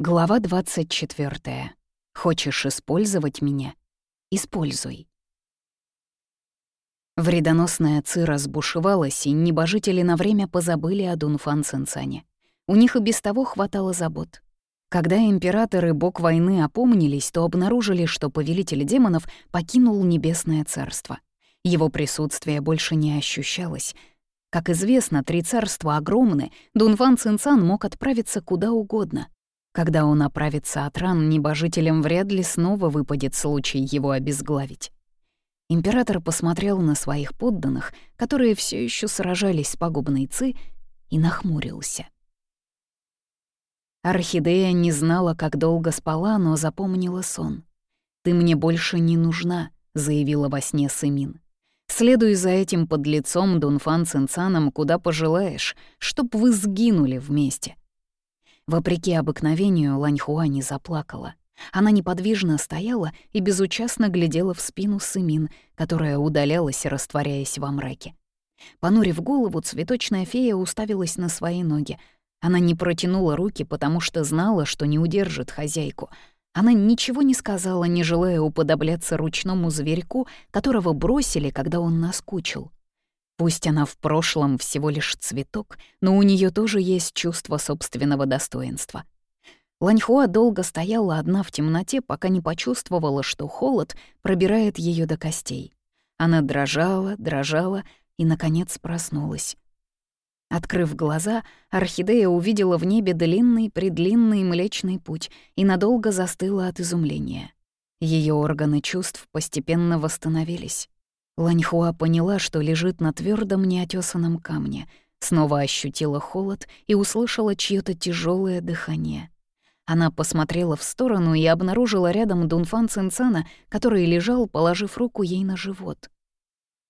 Глава 24. Хочешь использовать меня? Используй. Вредоносная ци разбушевалась, и небожители на время позабыли о Дунфан Цинцане. У них и без того хватало забот. Когда император и бог войны опомнились, то обнаружили, что повелитель демонов покинул небесное царство. Его присутствие больше не ощущалось. Как известно, три царства огромны, Дунфан Цинцан мог отправиться куда угодно — когда он оправится от ран, небожителям вряд ли снова выпадет случай его обезглавить. Император посмотрел на своих подданных, которые все еще сражались с пагубной Ци, и нахмурился. Орхидея не знала, как долго спала, но запомнила сон. «Ты мне больше не нужна», — заявила во сне Сымин. «Следуй за этим подлецом Дунфан Цинцаном куда пожелаешь, чтоб вы сгинули вместе». Вопреки обыкновению Ланьхуа не заплакала. Она неподвижно стояла и безучастно глядела в спину Сымин, которая удалялась, растворяясь во мраке. Понурив голову, цветочная фея уставилась на свои ноги. Она не протянула руки, потому что знала, что не удержит хозяйку. Она ничего не сказала, не желая уподобляться ручному зверьку, которого бросили, когда он наскучил. Пусть она в прошлом всего лишь цветок, но у нее тоже есть чувство собственного достоинства. Ланьхуа долго стояла одна в темноте, пока не почувствовала, что холод пробирает ее до костей. Она дрожала, дрожала и, наконец, проснулась. Открыв глаза, орхидея увидела в небе длинный-предлинный Млечный Путь и надолго застыла от изумления. Ее органы чувств постепенно восстановились. Ланьхуа поняла, что лежит на твердом неотесанном камне, снова ощутила холод и услышала чьё-то тяжелое дыхание. Она посмотрела в сторону и обнаружила рядом Дунфан Цинцана, который лежал, положив руку ей на живот.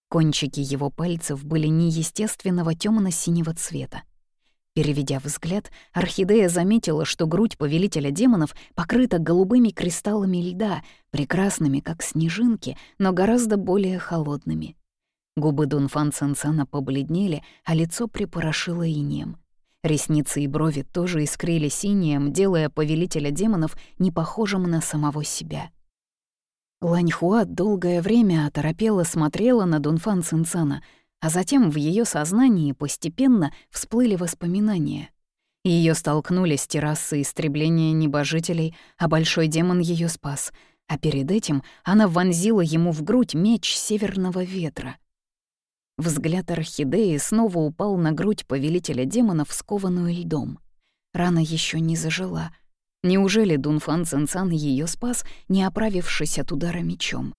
Кончики его пальцев были неестественного темно синего цвета. Переведя взгляд, Орхидея заметила, что грудь повелителя демонов покрыта голубыми кристаллами льда, прекрасными, как снежинки, но гораздо более холодными. Губы Дунфан Цинцана побледнели, а лицо припорошило инеем. Ресницы и брови тоже искрили синим, делая повелителя демонов непохожим на самого себя. Ланьхуа долгое время оторопела смотрела на Дунфан Цинцана — а затем в ее сознании постепенно всплыли воспоминания. Ее столкнули с террасы истребления небожителей, а большой демон ее спас, а перед этим она вонзила ему в грудь меч северного ветра. Взгляд орхидеи снова упал на грудь повелителя демонов, скованную льдом. Рана еще не зажила. Неужели Дунфан Цинцан ее спас, не оправившись от удара мечом?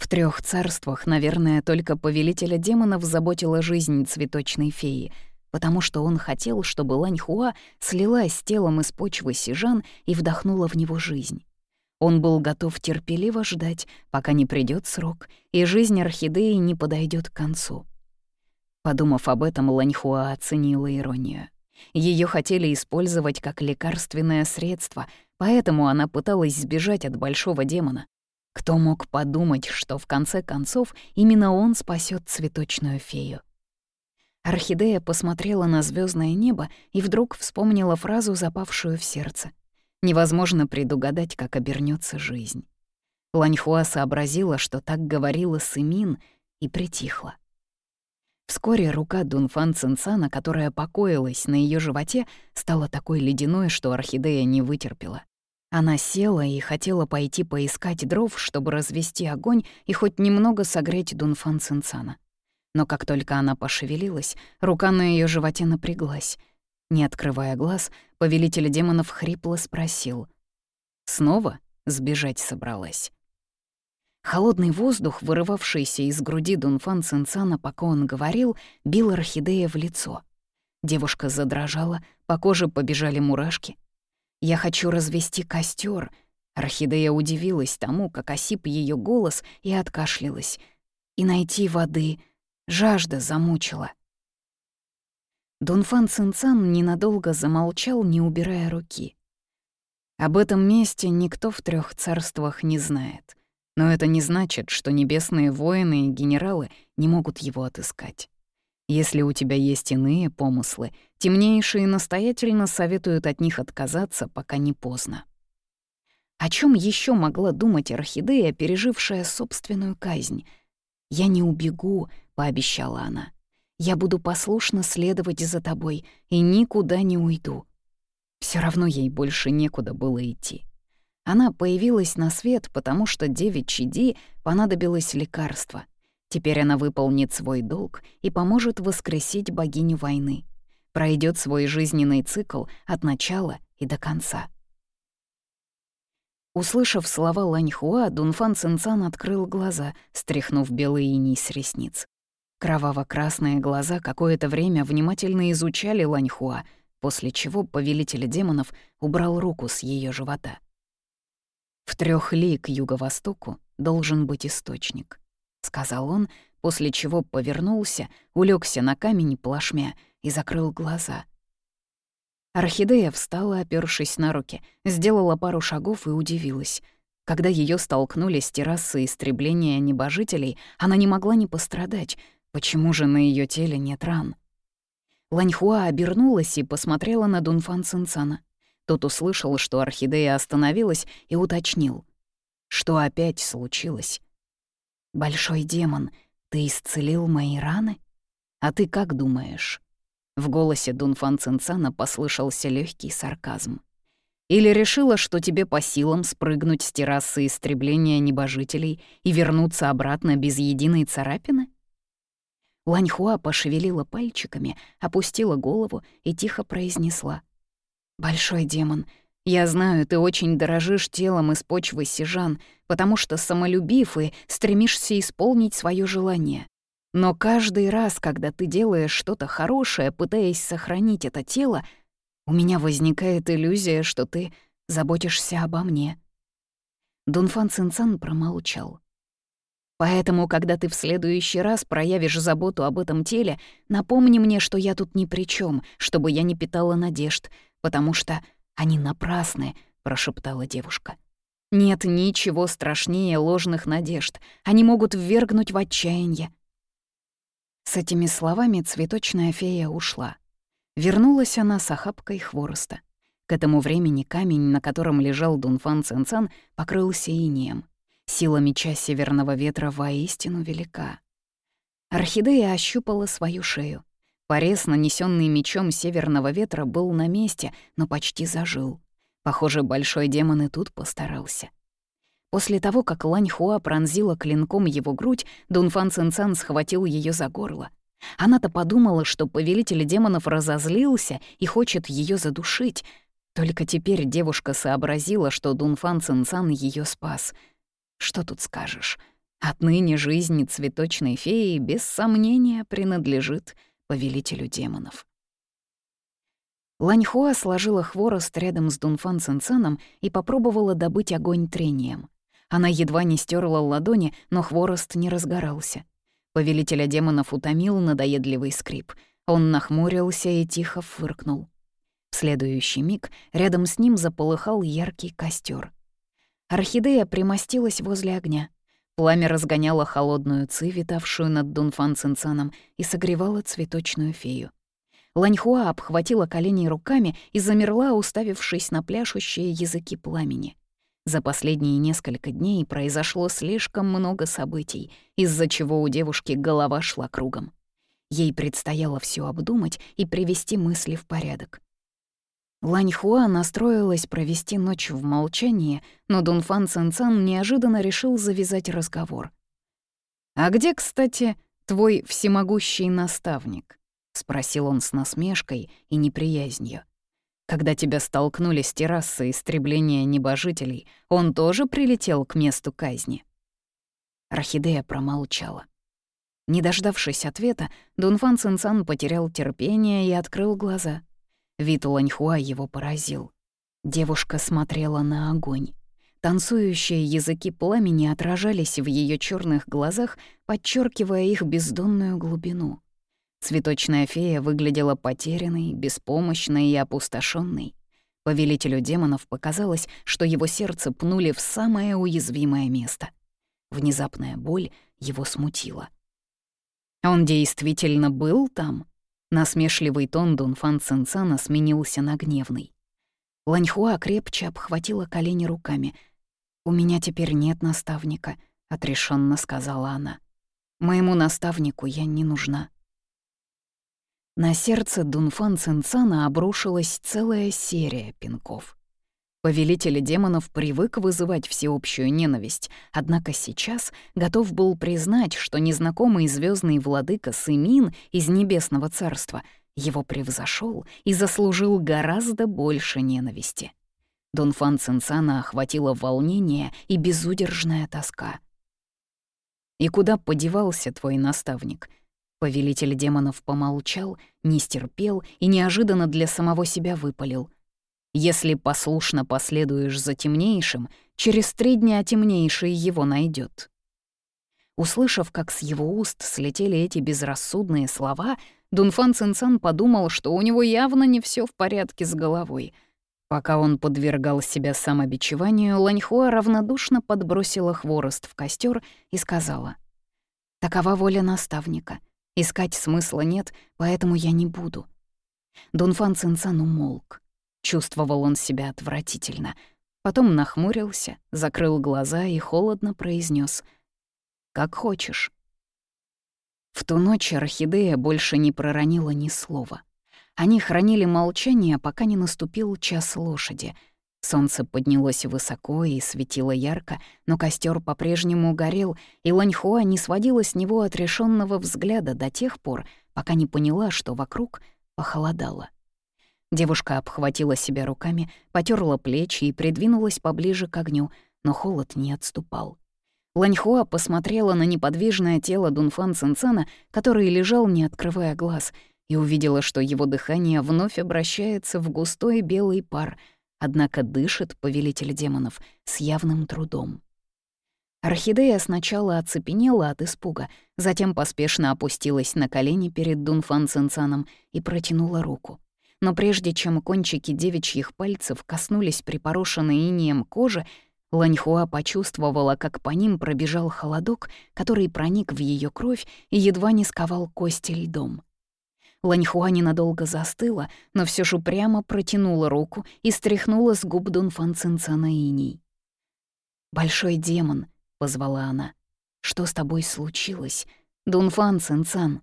В трех царствах, наверное, только повелителя демонов заботила жизнь цветочной феи, потому что он хотел, чтобы Ланьхуа слилась с телом из почвы сижан и вдохнула в него жизнь. Он был готов терпеливо ждать, пока не придет срок, и жизнь орхидеи не подойдет к концу. Подумав об этом, Ланьхуа оценила иронию. Ее хотели использовать как лекарственное средство, поэтому она пыталась сбежать от большого демона. Кто мог подумать, что в конце концов именно он спасет цветочную фею? Орхидея посмотрела на звездное небо и вдруг вспомнила фразу, запавшую в сердце. Невозможно предугадать, как обернется жизнь. Ланьхуа сообразила, что так говорила Сымин, и притихла. Вскоре рука Дунфан Цинцана, которая покоилась на ее животе, стала такой ледяной, что орхидея не вытерпела. Она села и хотела пойти поискать дров, чтобы развести огонь и хоть немного согреть Дунфан Цинцана. Но как только она пошевелилась, рука на ее животе напряглась. Не открывая глаз, повелитель демонов хрипло спросил. «Снова сбежать собралась?» Холодный воздух, вырывавшийся из груди Дунфан Цинцана, пока он говорил, бил орхидея в лицо. Девушка задрожала, по коже побежали мурашки — я хочу развести костер. Орхидея удивилась тому, как осип ее голос и откашлялась. И найти воды. Жажда замучила. Дунфан Цинцан ненадолго замолчал, не убирая руки. Об этом месте никто в трех царствах не знает. Но это не значит, что небесные воины и генералы не могут его отыскать. Если у тебя есть иные помыслы, Темнейшие настоятельно советуют от них отказаться, пока не поздно. О чем еще могла думать орхидея, пережившая собственную казнь? «Я не убегу», — пообещала она. «Я буду послушно следовать за тобой и никуда не уйду». Все равно ей больше некуда было идти. Она появилась на свет, потому что девичьи Ди понадобилось лекарство. Теперь она выполнит свой долг и поможет воскресить богиню войны. Пройдет свой жизненный цикл от начала и до конца. Услышав слова Ланьхуа, Дунфан Цинцан открыл глаза, стряхнув белый иней с ресниц. Кроваво-красные глаза какое-то время внимательно изучали Ланьхуа, после чего повелитель демонов убрал руку с ее живота. «В трёх ли к юго-востоку должен быть источник», — сказал он, после чего повернулся, улегся на камень плашмя и закрыл глаза. Орхидея встала, опёршись на руки, сделала пару шагов и удивилась. Когда её столкнули с террасы истребления небожителей, она не могла не пострадать. Почему же на её теле нет ран? Ланьхуа обернулась и посмотрела на Дунфан Цинцана. Тот услышал, что орхидея остановилась, и уточнил. Что опять случилось? «Большой демон, ты исцелил мои раны? А ты как думаешь?» В голосе Дунфан Цинцана послышался легкий сарказм. «Или решила, что тебе по силам спрыгнуть с террасы истребления небожителей и вернуться обратно без единой царапины?» Ланьхуа пошевелила пальчиками, опустила голову и тихо произнесла. «Большой демон, я знаю, ты очень дорожишь телом из почвы сижан, потому что самолюбив и стремишься исполнить свое желание. Но каждый раз, когда ты делаешь что-то хорошее, пытаясь сохранить это тело, у меня возникает иллюзия, что ты заботишься обо мне». Дунфан Цинцан промолчал. «Поэтому, когда ты в следующий раз проявишь заботу об этом теле, напомни мне, что я тут ни при чем, чтобы я не питала надежд, потому что они напрасны», — прошептала девушка. «Нет ничего страшнее ложных надежд. Они могут ввергнуть в отчаяние. С этими словами цветочная фея ушла. Вернулась она с охапкой хвороста. К этому времени камень, на котором лежал Дунфан Цинцан, покрылся инеем. Сила меча северного ветра воистину велика. Орхидея ощупала свою шею. Порез, нанесенный мечом северного ветра, был на месте, но почти зажил. Похоже, большой демон и тут постарался. После того, как Лань Хуа пронзила клинком его грудь, Дунфан Цинцан схватил ее за горло. Она-то подумала, что повелитель демонов разозлился и хочет ее задушить. Только теперь девушка сообразила, что Дунфан Цинцан ее спас. Что тут скажешь? Отныне жизнь цветочной феи без сомнения принадлежит повелителю демонов. Ланьхуа сложила хворост рядом с Дунфан Цинцаном и попробовала добыть огонь трением. Она едва не стерла ладони, но хворост не разгорался. Повелителя демонов утомил надоедливый скрип. Он нахмурился и тихо фыркнул. В следующий миг рядом с ним заполыхал яркий костер. Орхидея примостилась возле огня. Пламя разгоняло холодную ци, витавшую над Дунфан Цинцаном, и согревало цветочную фею. Ланьхуа обхватила колени руками и замерла, уставившись на пляшущие языки пламени. За последние несколько дней произошло слишком много событий, из-за чего у девушки голова шла кругом. Ей предстояло все обдумать и привести мысли в порядок. Ланьхуа настроилась провести ночь в молчании, но Дунфан Цинцан неожиданно решил завязать разговор. «А где, кстати, твой всемогущий наставник?» — спросил он с насмешкой и неприязнью. Когда тебя столкнули с террасы истребления небожителей, он тоже прилетел к месту казни?» Рахидея промолчала. Не дождавшись ответа, Дунфан Цинцан потерял терпение и открыл глаза. Вид Ланьхуа его поразил. Девушка смотрела на огонь. Танцующие языки пламени отражались в ее черных глазах, подчеркивая их бездонную глубину. Цветочная фея выглядела потерянной, беспомощной и опустошенной. Повелителю демонов показалось, что его сердце пнули в самое уязвимое место. Внезапная боль его смутила. Он действительно был там? Насмешливый тон Дунфан Цинцана сменился на гневный. Ланьхуа крепче обхватила колени руками. «У меня теперь нет наставника», — отрешенно сказала она. «Моему наставнику я не нужна». На сердце Дунфан Цинцана обрушилась целая серия пинков. Повелитель демонов привык вызывать всеобщую ненависть, однако сейчас готов был признать, что незнакомый звездный владыка Сымин из Небесного Царства его превзошел и заслужил гораздо больше ненависти. Дунфан Цинцана охватило волнение и безудержная тоска. «И куда подевался твой наставник?» Повелитель демонов помолчал, не стерпел и неожиданно для самого себя выпалил — если послушно последуешь за темнейшим, через три дня темнейший его найдет. Услышав, как с его уст слетели эти безрассудные слова, Дунфан Цинцан подумал, что у него явно не все в порядке с головой. Пока он подвергал себя самобичеванию, Ланьхуа равнодушно подбросила хворост в костер и сказала, «Такова воля наставника. Искать смысла нет, поэтому я не буду». Дунфан Цинцан умолк. Чувствовал он себя отвратительно. Потом нахмурился, закрыл глаза и холодно произнес: «Как хочешь». В ту ночь орхидея больше не проронила ни слова. Они хранили молчание, пока не наступил час лошади. Солнце поднялось высоко и светило ярко, но костер по-прежнему горел, и Ланьхуа не сводила с него отрешенного взгляда до тех пор, пока не поняла, что вокруг похолодало. Девушка обхватила себя руками, потерла плечи и придвинулась поближе к огню, но холод не отступал. Ланьхуа посмотрела на неподвижное тело Дунфан Цинцана, который лежал, не открывая глаз, и увидела, что его дыхание вновь обращается в густой белый пар, однако дышит повелитель демонов с явным трудом. Орхидея сначала оцепенела от испуга, затем поспешно опустилась на колени перед Дунфан Цинцаном и протянула руку но прежде чем кончики девичьих пальцев коснулись припорошенной инеем кожи, Ланьхуа почувствовала, как по ним пробежал холодок, который проник в ее кровь и едва не сковал кости льдом. Ланьхуа ненадолго застыла, но все же прямо протянула руку и стряхнула с губ Дунфан Цинцана иней. «Большой демон», — позвала она, — «что с тобой случилось? Дунфан Цинцан?»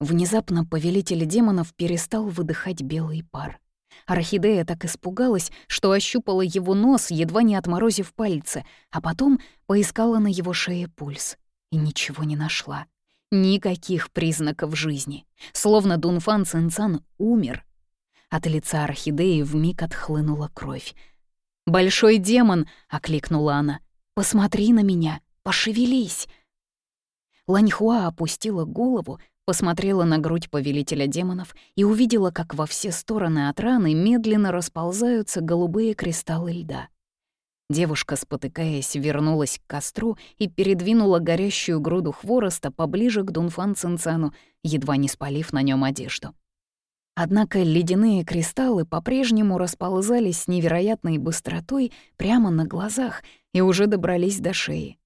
Внезапно повелитель демонов перестал выдыхать белый пар. Орхидея так испугалась, что ощупала его нос, едва не отморозив пальцы, а потом поискала на его шее пульс и ничего не нашла. Никаких признаков жизни. Словно Дунфан Цинцан умер. От лица орхидеи вмиг отхлынула кровь. «Большой демон!» — окликнула она. «Посмотри на меня! Пошевелись!» Ланьхуа опустила голову, посмотрела на грудь повелителя демонов и увидела, как во все стороны от раны медленно расползаются голубые кристаллы льда. Девушка, спотыкаясь, вернулась к костру и передвинула горящую груду хвороста поближе к Дунфан Цинцану, едва не спалив на нем одежду. Однако ледяные кристаллы по-прежнему расползались с невероятной быстротой прямо на глазах и уже добрались до шеи.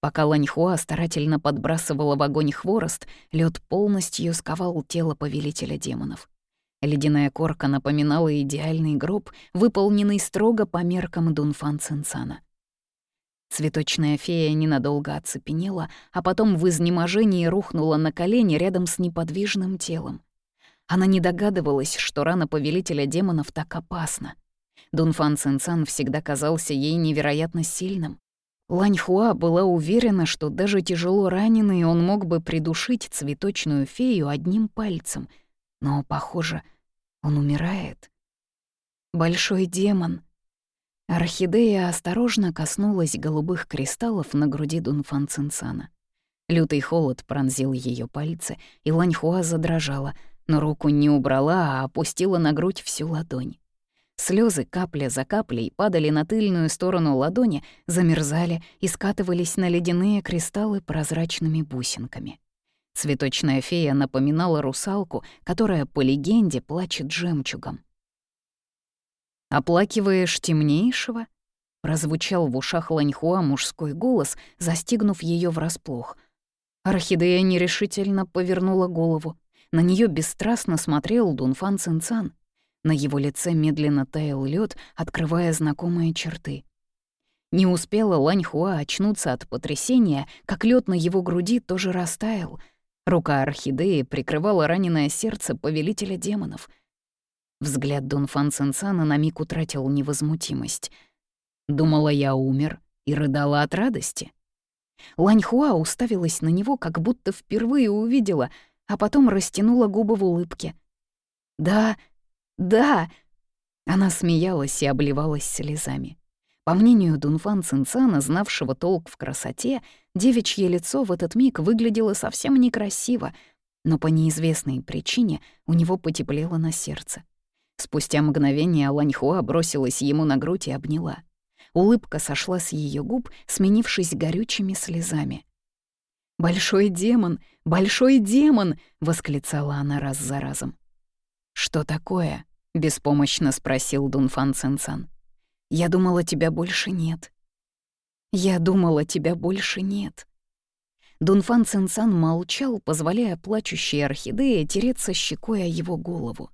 Пока Ланьхуа старательно подбрасывала в огонь хворост, лед полностью сковал тело повелителя демонов. Ледяная корка напоминала идеальный гроб, выполненный строго по меркам Дунфан Цинцана. Цветочная фея ненадолго оцепенела, а потом в изнеможении рухнула на колени рядом с неподвижным телом. Она не догадывалась, что рана повелителя демонов так опасна. Дунфан Цинцан всегда казался ей невероятно сильным. Ланьхуа была уверена, что даже тяжело раненый он мог бы придушить цветочную фею одним пальцем. Но, похоже, он умирает. Большой демон. Орхидея осторожно коснулась голубых кристаллов на груди Дунфан Цинцана. Лютый холод пронзил ее пальцы, и Ланьхуа задрожала, но руку не убрала, а опустила на грудь всю ладонь. Слезы капля за каплей падали на тыльную сторону ладони, замерзали и скатывались на ледяные кристаллы прозрачными бусинками. Цветочная фея напоминала русалку, которая, по легенде, плачет жемчугом. «Оплакиваешь темнейшего?» — прозвучал в ушах Ланьхуа мужской голос, застигнув ее врасплох. Орхидея нерешительно повернула голову. на нее бесстрастно смотрел Дунфан Цинцан. На его лице медленно таял лед, открывая знакомые черты. Не успела Ланьхуа очнуться от потрясения, как лед на его груди тоже растаял. Рука орхидеи прикрывала раненое сердце повелителя демонов. Взгляд Дунфан Цинцана на миг утратил невозмутимость. Думала, я умер и рыдала от радости. Ланьхуа уставилась на него, как будто впервые увидела, а потом растянула губы в улыбке. «Да, да!» Она смеялась и обливалась слезами. По мнению Дунфан Цинцана, знавшего толк в красоте, девичье лицо в этот миг выглядело совсем некрасиво, но по неизвестной причине у него потеплело на сердце. Спустя мгновение Ланьхуа бросилась ему на грудь и обняла. Улыбка сошла с ее губ, сменившись горючими слезами. «Большой демон! Большой демон!» — восклицала она раз за разом. «Что такое?» — беспомощно спросил Дунфан Цинцан. «Я думала, тебя больше нет». «Я думала, тебя больше нет». Дунфан Цинцан молчал, позволяя плачущей орхидее тереться щекой о его голову.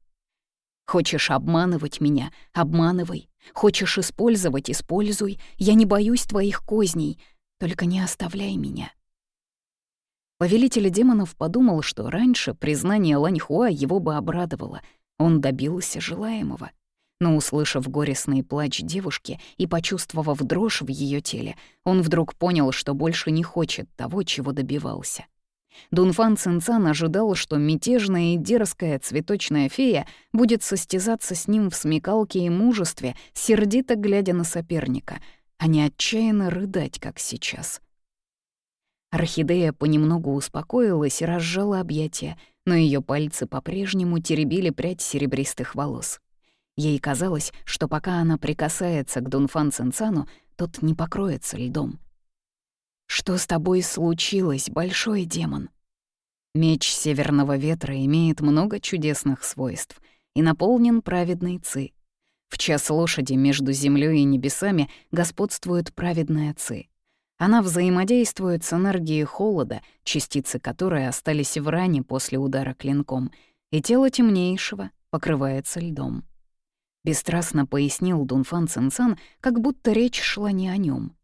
Хочешь обманывать меня — обманывай. Хочешь использовать — используй. Я не боюсь твоих козней. Только не оставляй меня. Повелитель демонов подумал, что раньше признание Ланьхуа его бы обрадовало. Он добился желаемого. Но, услышав горестный плач девушки и почувствовав дрожь в ее теле, он вдруг понял, что больше не хочет того, чего добивался. Дунфан Цинцан ожидал, что мятежная и дерзкая цветочная фея будет состязаться с ним в смекалке и мужестве, сердито глядя на соперника, а не отчаянно рыдать, как сейчас. Орхидея понемногу успокоилась и разжала объятия, но ее пальцы по-прежнему теребили прядь серебристых волос. Ей казалось, что пока она прикасается к Дунфан Цинцану, тот не покроется льдом — что с тобой случилось, большой демон? Меч Северного Ветра имеет много чудесных свойств и наполнен праведной ци. В час лошади между землей и небесами господствует праведная ци. Она взаимодействует с энергией холода, частицы которой остались в ране после удара клинком, и тело темнейшего покрывается льдом. Бесстрастно пояснил Дунфан Цинцан, как будто речь шла не о нем.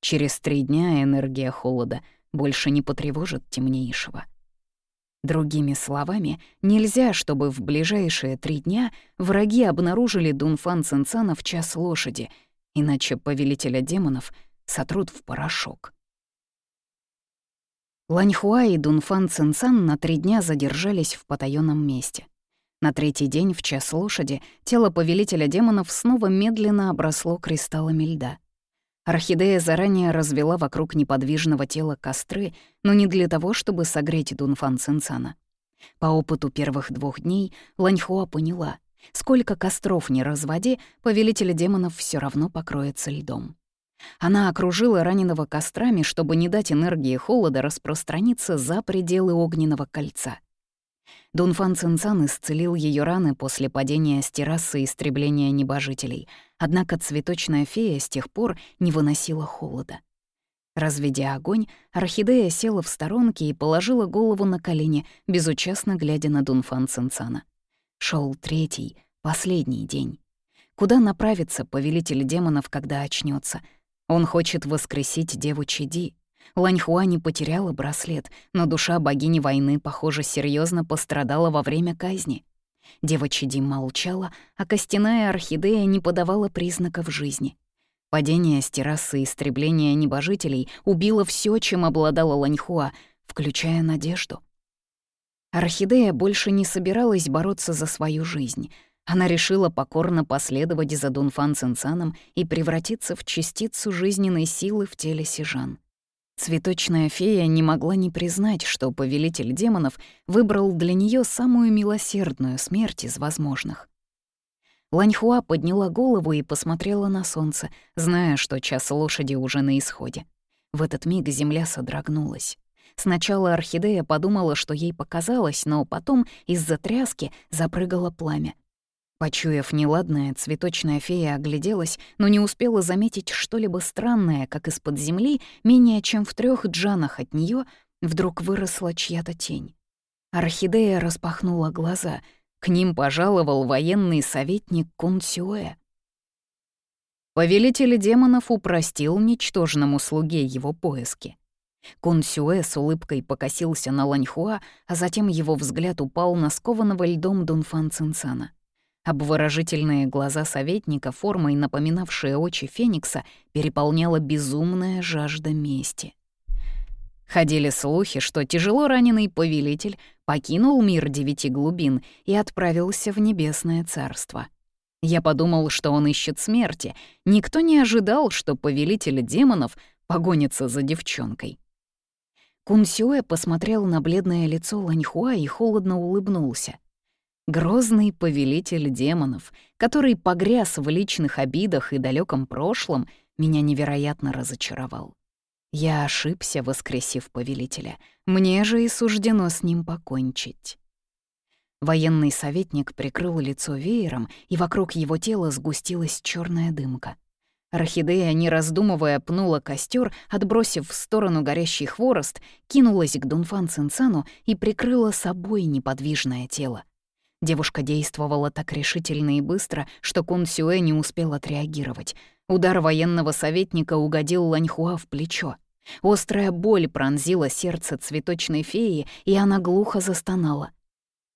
Через три дня энергия холода больше не потревожит темнейшего. Другими словами, нельзя, чтобы в ближайшие три дня враги обнаружили Дунфан Цинцана в час лошади, иначе повелителя демонов сотрут в порошок. Ланьхуа и Дунфан Цинцан на три дня задержались в потаённом месте. На третий день в час лошади тело повелителя демонов снова медленно обросло кристаллами льда. Орхидея заранее развела вокруг неподвижного тела костры, но не для того, чтобы согреть Дунфан Цинцана. По опыту первых двух дней Ланьхуа поняла, сколько костров не разводи, повелитель демонов все равно покроется льдом. Она окружила раненого кострами, чтобы не дать энергии холода распространиться за пределы огненного кольца. Дунфан Цинцан исцелил ее раны после падения с террасы истребления небожителей, однако цветочная фея с тех пор не выносила холода. Разведя огонь, орхидея села в сторонке и положила голову на колени, безучастно глядя на Дунфан Цинцана. Шел третий, последний день. Куда направится повелитель демонов, когда очнется? Он хочет воскресить деву Чиди, Ланьхуа не потеряла браслет, но душа богини войны, похоже, серьезно пострадала во время казни. Дева Чиди молчала, а костяная орхидея не подавала признаков жизни. Падение с террасы истребления небожителей убило все, чем обладала Ланьхуа, включая надежду. Орхидея больше не собиралась бороться за свою жизнь. Она решила покорно последовать за Дунфан Цинцаном и превратиться в частицу жизненной силы в теле Сижан. Цветочная фея не могла не признать, что повелитель демонов выбрал для нее самую милосердную смерть из возможных. Ланьхуа подняла голову и посмотрела на солнце, зная, что час лошади уже на исходе. В этот миг земля содрогнулась. Сначала орхидея подумала, что ей показалось, но потом из-за тряски запрыгало пламя. Почуяв неладное, цветочная фея огляделась, но не успела заметить что-либо странное, как из-под земли, менее чем в трех джанах от нее вдруг выросла чья-то тень. Орхидея распахнула глаза. К ним пожаловал военный советник Кун Сюэ. Повелитель демонов упростил ничтожному слуге его поиски. Кун Сюэ с улыбкой покосился на Ланьхуа, а затем его взгляд упал на скованного льдом Дунфан Цинцана. Обворожительные глаза советника, формой напоминавшие очи Феникса, переполняла безумная жажда мести. Ходили слухи, что тяжело раненый повелитель покинул мир девяти глубин и отправился в небесное царство. Я подумал, что он ищет смерти. Никто не ожидал, что повелитель демонов погонится за девчонкой. Кунсюэ посмотрел на бледное лицо Ланьхуа и холодно улыбнулся. Грозный повелитель демонов, который погряз в личных обидах и далеком прошлом, меня невероятно разочаровал. Я ошибся, воскресив повелителя. Мне же и суждено с ним покончить. Военный советник прикрыл лицо веером, и вокруг его тела сгустилась черная дымка. Орхидея, не раздумывая, пнула костер, отбросив в сторону горящий хворост, кинулась к Дунфан Цинцану и прикрыла собой неподвижное тело. Девушка действовала так решительно и быстро, что Кун Сюэ не успел отреагировать. Удар военного советника угодил Ланьхуа в плечо. Острая боль пронзила сердце цветочной феи, и она глухо застонала.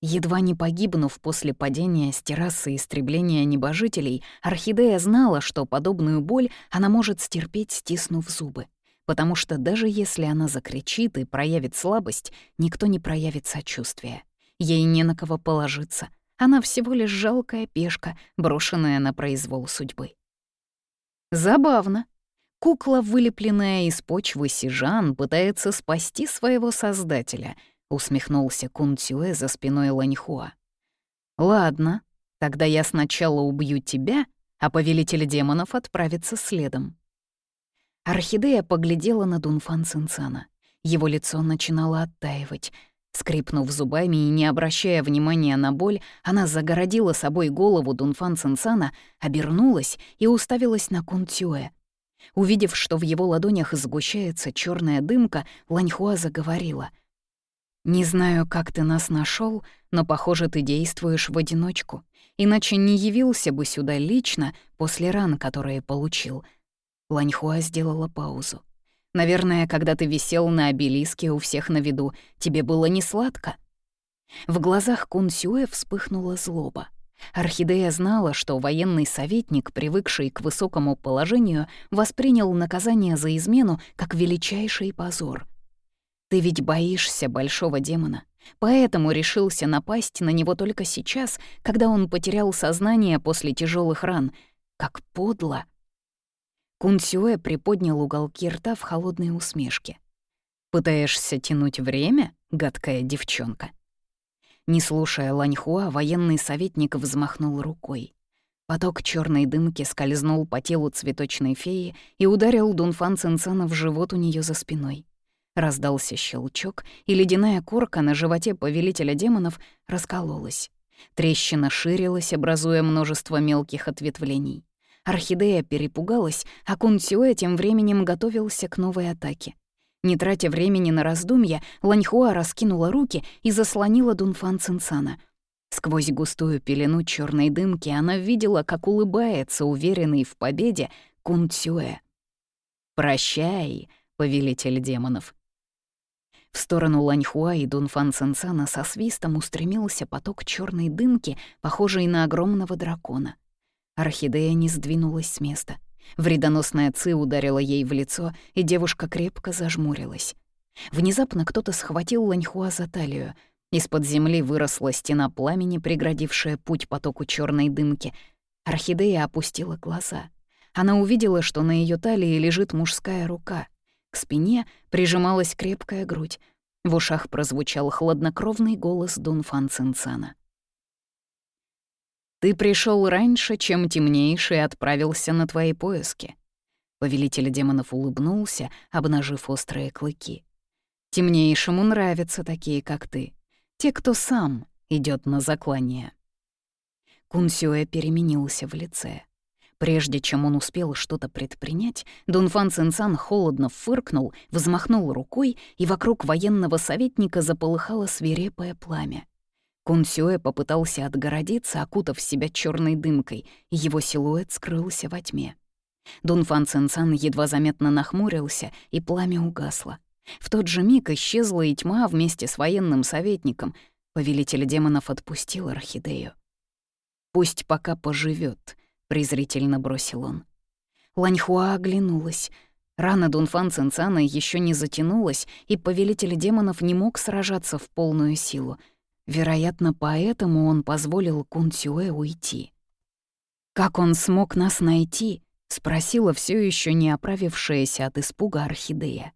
Едва не погибнув после падения с террасы истребления небожителей, Орхидея знала, что подобную боль она может стерпеть, стиснув зубы. Потому что даже если она закричит и проявит слабость, никто не проявит сочувствия. Ей не на кого положиться. Она всего лишь жалкая пешка, брошенная на произвол судьбы. Забавно. Кукла, вылепленная из почвы сижан, пытается спасти своего создателя, усмехнулся Кун Цюэ за спиной Ланьхуа. Ладно, тогда я сначала убью тебя, а повелитель демонов отправится следом. Орхидея поглядела на Дунфан Цинцана. Его лицо начинало оттаивать — Скрипнув зубами и не обращая внимания на боль, она загородила собой голову Дунфан Цинцана, обернулась и уставилась на Кунтюэ. Увидев, что в его ладонях сгущается черная дымка, Ланьхуа заговорила. «Не знаю, как ты нас нашел, но, похоже, ты действуешь в одиночку, иначе не явился бы сюда лично после ран, которые получил». Ланьхуа сделала паузу. Наверное, когда ты висел на обелиске у всех на виду, тебе было не сладко. В глазах Кун Сюэ вспыхнула злоба. Орхидея знала, что военный советник, привыкший к высокому положению, воспринял наказание за измену как величайший позор. «Ты ведь боишься большого демона, поэтому решился напасть на него только сейчас, когда он потерял сознание после тяжелых ран. Как подло!» Кунсюэ приподнял уголки рта в холодной усмешке. «Пытаешься тянуть время, гадкая девчонка?» Не слушая Ланьхуа, военный советник взмахнул рукой. Поток черной дымки скользнул по телу цветочной феи и ударил Дунфан Цинцана в живот у нее за спиной. Раздался щелчок, и ледяная корка на животе повелителя демонов раскололась. Трещина ширилась, образуя множество мелких ответвлений. Орхидея перепугалась, а Кунцюэ тем временем готовился к новой атаке. Не тратя времени на раздумья, Ланьхуа раскинула руки и заслонила Дунфан Цинцана. Сквозь густую пелену черной дымки она видела, как улыбается уверенный в победе Кун Цюэ. «Прощай, повелитель демонов». В сторону Ланьхуа и Дунфан Цинцана со свистом устремился поток черной дымки, похожий на огромного дракона. Орхидея не сдвинулась с места. Вредоносная ци ударила ей в лицо, и девушка крепко зажмурилась. Внезапно кто-то схватил Ланьхуа за талию. Из-под земли выросла стена пламени, преградившая путь потоку черной дымки. Орхидея опустила глаза. Она увидела, что на ее талии лежит мужская рука. К спине прижималась крепкая грудь. В ушах прозвучал хладнокровный голос Дунфан Цинцана. Ты пришел раньше, чем темнейший отправился на твои поиски. Повелитель демонов улыбнулся, обнажив острые клыки. Темнейшему нравятся такие, как ты. Те, кто сам идет на заклание. Кунсюэ переменился в лице. Прежде чем он успел что-то предпринять, Дунфан Цинцан холодно фыркнул, взмахнул рукой, и вокруг военного советника заполыхало свирепое пламя. Кун Сюэ попытался отгородиться, окутав себя черной дымкой, и его силуэт скрылся во тьме. Дунфан Цинцан едва заметно нахмурился, и пламя угасло. В тот же миг исчезла и тьма вместе с военным советником. Повелитель демонов отпустил орхидею. «Пусть пока поживет, презрительно бросил он. Ланьхуа оглянулась. Рана Дунфан Цинцана еще не затянулась, и повелитель демонов не мог сражаться в полную силу. Вероятно, поэтому он позволил Кун Цюэ уйти. «Как он смог нас найти?» — спросила все еще не оправившаяся от испуга орхидея.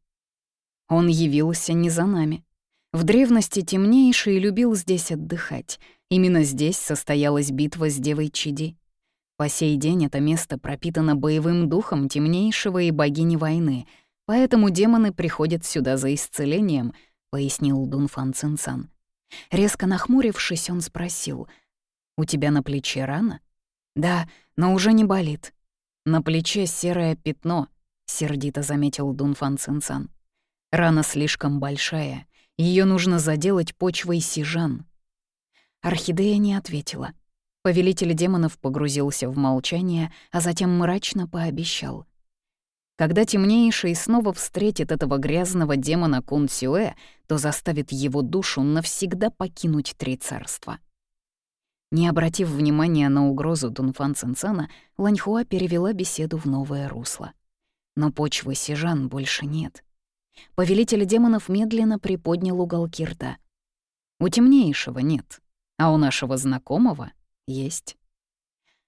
Он явился не за нами. В древности темнейший любил здесь отдыхать. Именно здесь состоялась битва с Девой Чиди. По сей день это место пропитано боевым духом темнейшего и богини войны, поэтому демоны приходят сюда за исцелением, пояснил Дунфан Цинцан. Резко нахмурившись, он спросил, «У тебя на плече рана?» «Да, но уже не болит». «На плече серое пятно», — сердито заметил Дунфан Цинцан. «Рана слишком большая, ее нужно заделать почвой сижан». Орхидея не ответила — Повелитель демонов погрузился в молчание, а затем мрачно пообещал. Когда темнейший снова встретит этого грязного демона Кун Сюэ, то заставит его душу навсегда покинуть три царства. Не обратив внимания на угрозу Дунфан Цинцана, Ланьхуа перевела беседу в новое русло. Но почвы Сижан больше нет. Повелитель демонов медленно приподнял уголки рта. У темнейшего нет, а у нашего знакомого есть.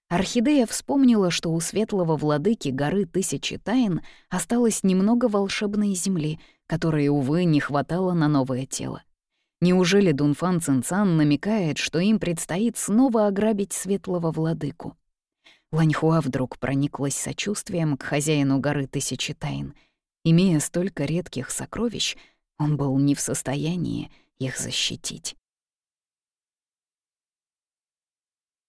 Орхидея вспомнила, что у светлого владыки горы Тысячи Тайн осталось немного волшебной земли, которой, увы, не хватало на новое тело. Неужели Дунфан Цинцан намекает, что им предстоит снова ограбить светлого владыку? Ланьхуа вдруг прониклась сочувствием к хозяину горы Тысячи Тайн. Имея столько редких сокровищ, он был не в состоянии их защитить.